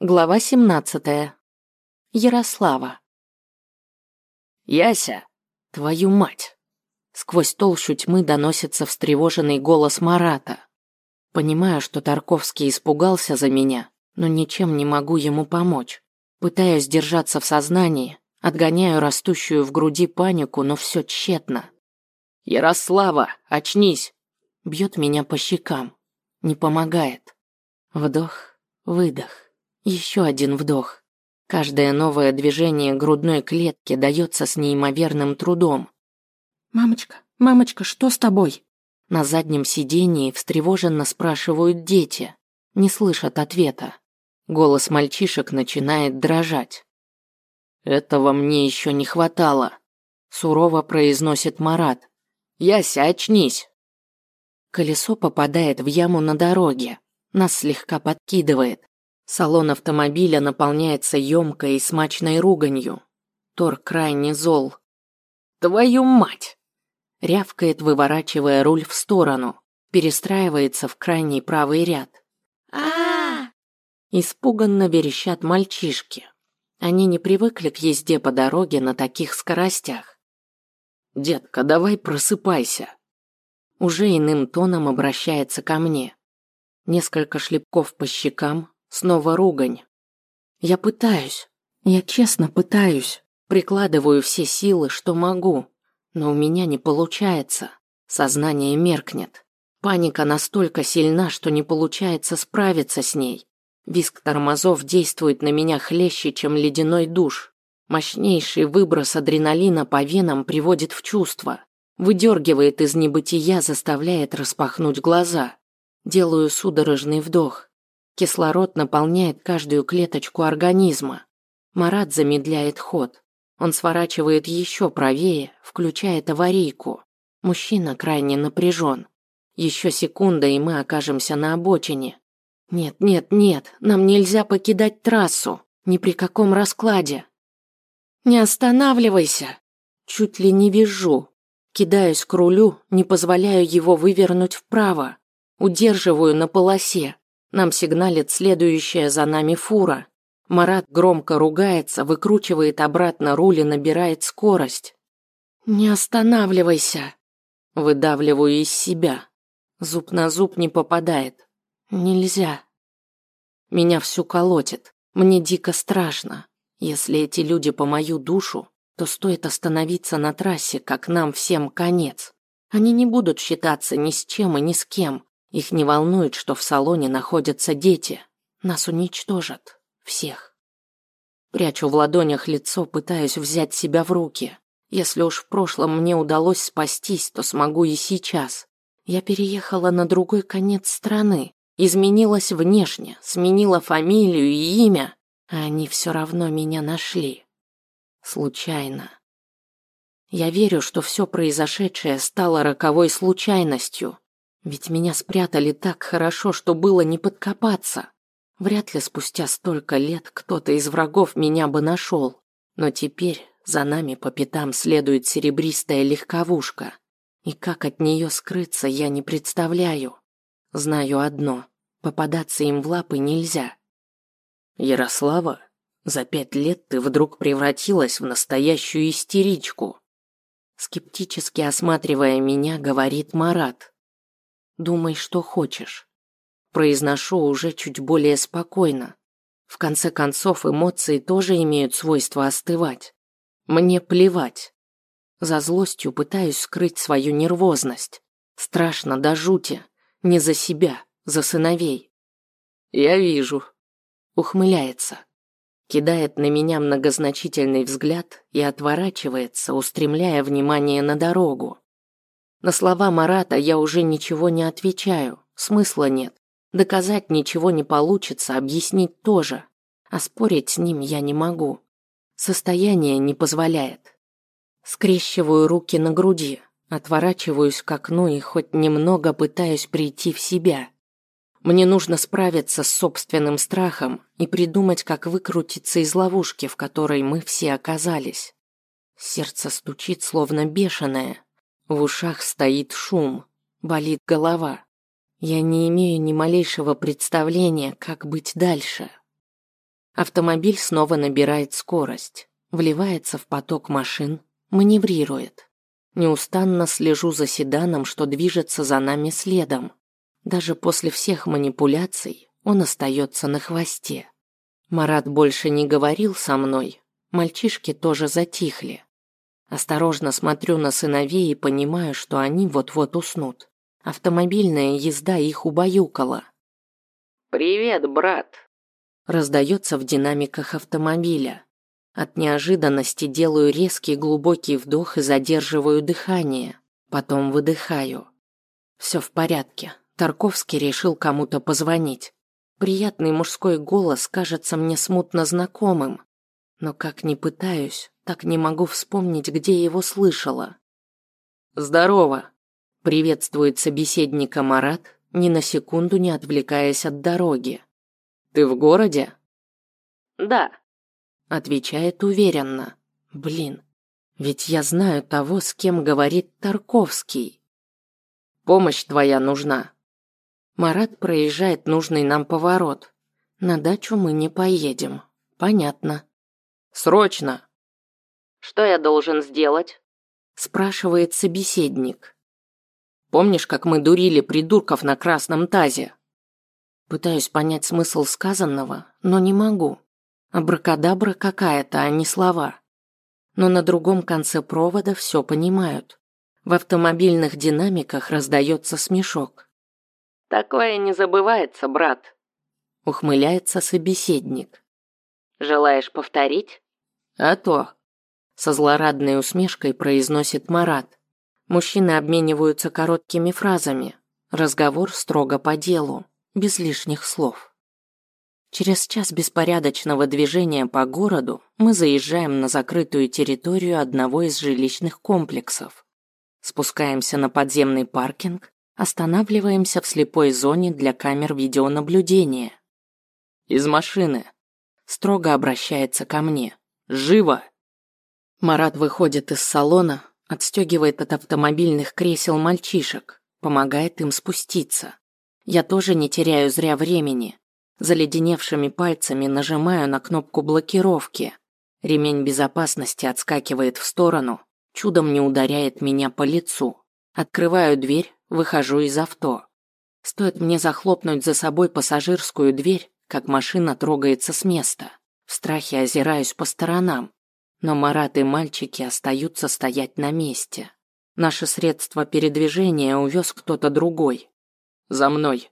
Глава 17. Ярослава. Яся, твою мать. Сквозь толщу тьмы доносится встревоженный голос Марата. Понимаю, что Тарковский испугался за меня, но ничем не могу ему помочь. Пытаюсь держаться в сознании, отгоняю растущую в груди панику, но все тщетно. Ярослава, очнись. Бьет меня по щекам. Не помогает. Вдох, выдох. Еще один вдох. Каждое новое движение грудной клетки дается с неимоверным трудом. «Мамочка, мамочка, что с тобой?» На заднем сидении встревоженно спрашивают дети. Не слышат ответа. Голос мальчишек начинает дрожать. «Этого мне еще не хватало», – сурово произносит Марат. «Яся, очнись!» Колесо попадает в яму на дороге. Нас слегка подкидывает. Салон автомобиля наполняется емкой и смачной руганью. Тор крайне зол. «Твою мать!» Рявкает, выворачивая руль в сторону. Перестраивается в крайний правый ряд. а Испуганно верещат мальчишки. Они не привыкли к езде по дороге на таких скоростях. «Детка, давай просыпайся!» Уже иным тоном обращается ко мне. Несколько шлепков по щекам, Снова ругань. Я пытаюсь. Я честно пытаюсь. Прикладываю все силы, что могу. Но у меня не получается. Сознание меркнет. Паника настолько сильна, что не получается справиться с ней. Виск тормозов действует на меня хлеще, чем ледяной душ. Мощнейший выброс адреналина по венам приводит в чувство. Выдергивает из небытия, заставляет распахнуть глаза. Делаю судорожный вдох. Кислород наполняет каждую клеточку организма. Марат замедляет ход. Он сворачивает еще правее, включает аварийку. Мужчина крайне напряжен. Еще секунда, и мы окажемся на обочине. Нет, нет, нет, нам нельзя покидать трассу. Ни при каком раскладе. Не останавливайся. Чуть ли не вижу. Кидаюсь к рулю, не позволяю его вывернуть вправо. Удерживаю на полосе. Нам сигналит следующая за нами фура. Марат громко ругается, выкручивает обратно руль и набирает скорость. «Не останавливайся!» Выдавливаю из себя. Зуб на зуб не попадает. Нельзя. Меня всю колотит. Мне дико страшно. Если эти люди по мою душу, то стоит остановиться на трассе, как нам всем конец. Они не будут считаться ни с чем и ни с кем. Их не волнует, что в салоне находятся дети. Нас уничтожат. Всех. Прячу в ладонях лицо, пытаясь взять себя в руки. Если уж в прошлом мне удалось спастись, то смогу и сейчас. Я переехала на другой конец страны, изменилась внешне, сменила фамилию и имя, а они все равно меня нашли. Случайно. Я верю, что все произошедшее стало роковой случайностью, ведь меня спрятали так хорошо, что было не подкопаться. Вряд ли спустя столько лет кто-то из врагов меня бы нашел. Но теперь за нами по пятам следует серебристая легковушка. И как от нее скрыться, я не представляю. Знаю одно. Попадаться им в лапы нельзя. Ярослава, за пять лет ты вдруг превратилась в настоящую истеричку. Скептически осматривая меня, говорит Марат. Думай, что хочешь. Произношу уже чуть более спокойно. В конце концов, эмоции тоже имеют свойство остывать. Мне плевать. За злостью пытаюсь скрыть свою нервозность. Страшно до жути. Не за себя, за сыновей. Я вижу. Ухмыляется. Кидает на меня многозначительный взгляд и отворачивается, устремляя внимание на дорогу. На слова Марата я уже ничего не отвечаю, смысла нет. Доказать ничего не получится, объяснить тоже. А спорить с ним я не могу. Состояние не позволяет. Скрещиваю руки на груди, отворачиваюсь к окну и хоть немного пытаюсь прийти в себя. Мне нужно справиться с собственным страхом и придумать, как выкрутиться из ловушки, в которой мы все оказались. Сердце стучит словно бешеное, в ушах стоит шум, болит голова. Я не имею ни малейшего представления, как быть дальше. Автомобиль снова набирает скорость, вливается в поток машин, маневрирует. Неустанно слежу за седаном, что движется за нами следом. Даже после всех манипуляций он остается на хвосте. Марат больше не говорил со мной, мальчишки тоже затихли. Осторожно смотрю на сыновей и понимаю, что они вот-вот уснут. Автомобильная езда их убаюкала. «Привет, брат!» Раздается в динамиках автомобиля. От неожиданности делаю резкий глубокий вдох и задерживаю дыхание. Потом выдыхаю. Все в порядке. Тарковский решил кому-то позвонить. Приятный мужской голос кажется мне смутно знакомым. Но как ни пытаюсь, так не могу вспомнить, где его слышала. «Здорово!» – приветствует собеседника Марат, ни на секунду не отвлекаясь от дороги. Ты в городе? Да, отвечает уверенно. Блин, ведь я знаю того, с кем говорит Тарковский. Помощь твоя нужна. Марат проезжает нужный нам поворот. На дачу мы не поедем. Понятно. Срочно. Что я должен сделать? спрашивает собеседник. Помнишь, как мы дурили придурков на красном тазе? Пытаюсь понять смысл сказанного, но не могу. Абракадабра какая-то, а не слова. Но на другом конце провода все понимают. В автомобильных динамиках раздается смешок. «Такое не забывается, брат», — ухмыляется собеседник. «Желаешь повторить?» «А то», — со злорадной усмешкой произносит Марат. Мужчины обмениваются короткими фразами. Разговор строго по делу без лишних слов. Через час беспорядочного движения по городу мы заезжаем на закрытую территорию одного из жилищных комплексов. Спускаемся на подземный паркинг, останавливаемся в слепой зоне для камер видеонаблюдения. «Из машины!» Строго обращается ко мне. «Живо!» Марат выходит из салона, отстегивает от автомобильных кресел мальчишек, помогает им спуститься. Я тоже не теряю зря времени. Заледеневшими пальцами нажимаю на кнопку блокировки. Ремень безопасности отскакивает в сторону, чудом не ударяет меня по лицу. Открываю дверь, выхожу из авто. Стоит мне захлопнуть за собой пассажирскую дверь, как машина трогается с места. В страхе озираюсь по сторонам, но Марат и мальчики остаются стоять на месте. Наше средство передвижения увез кто-то другой, за мной.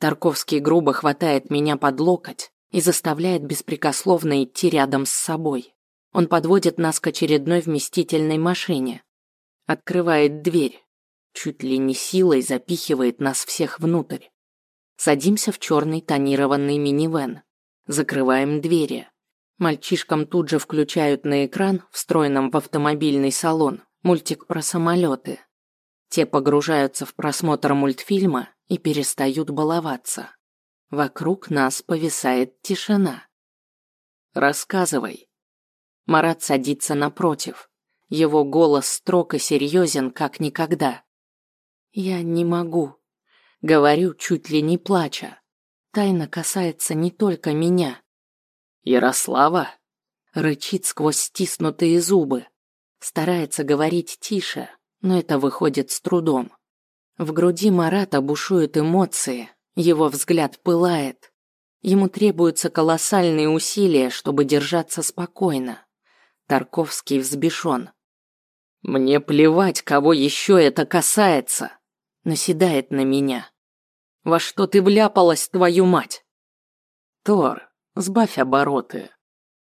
Тарковский грубо хватает меня под локоть и заставляет беспрекословно идти рядом с собой. Он подводит нас к очередной вместительной машине. Открывает дверь. Чуть ли не силой запихивает нас всех внутрь. Садимся в черный тонированный минивэн. Закрываем двери. Мальчишкам тут же включают на экран, встроенном в автомобильный салон, мультик про самолеты. Те погружаются в просмотр мультфильма и перестают баловаться. Вокруг нас повисает тишина. «Рассказывай». Марат садится напротив. Его голос строг и серьезен, как никогда. «Я не могу», — говорю, чуть ли не плача. Тайна касается не только меня. «Ярослава?» — рычит сквозь стиснутые зубы. Старается говорить тише, но это выходит с трудом. В груди Марата бушуют эмоции, его взгляд пылает. Ему требуются колоссальные усилия, чтобы держаться спокойно. Тарковский взбешен. «Мне плевать, кого еще это касается!» Наседает на меня. «Во что ты вляпалась, твою мать?» «Тор, сбавь обороты».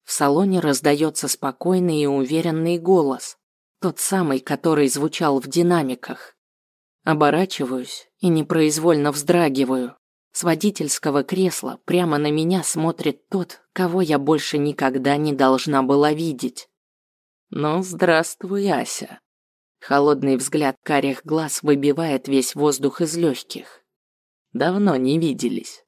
В салоне раздается спокойный и уверенный голос. Тот самый, который звучал в динамиках. Оборачиваюсь и непроизвольно вздрагиваю. С водительского кресла прямо на меня смотрит тот, кого я больше никогда не должна была видеть. Ну, здравствуй, Ася. Холодный взгляд карих глаз выбивает весь воздух из легких. Давно не виделись.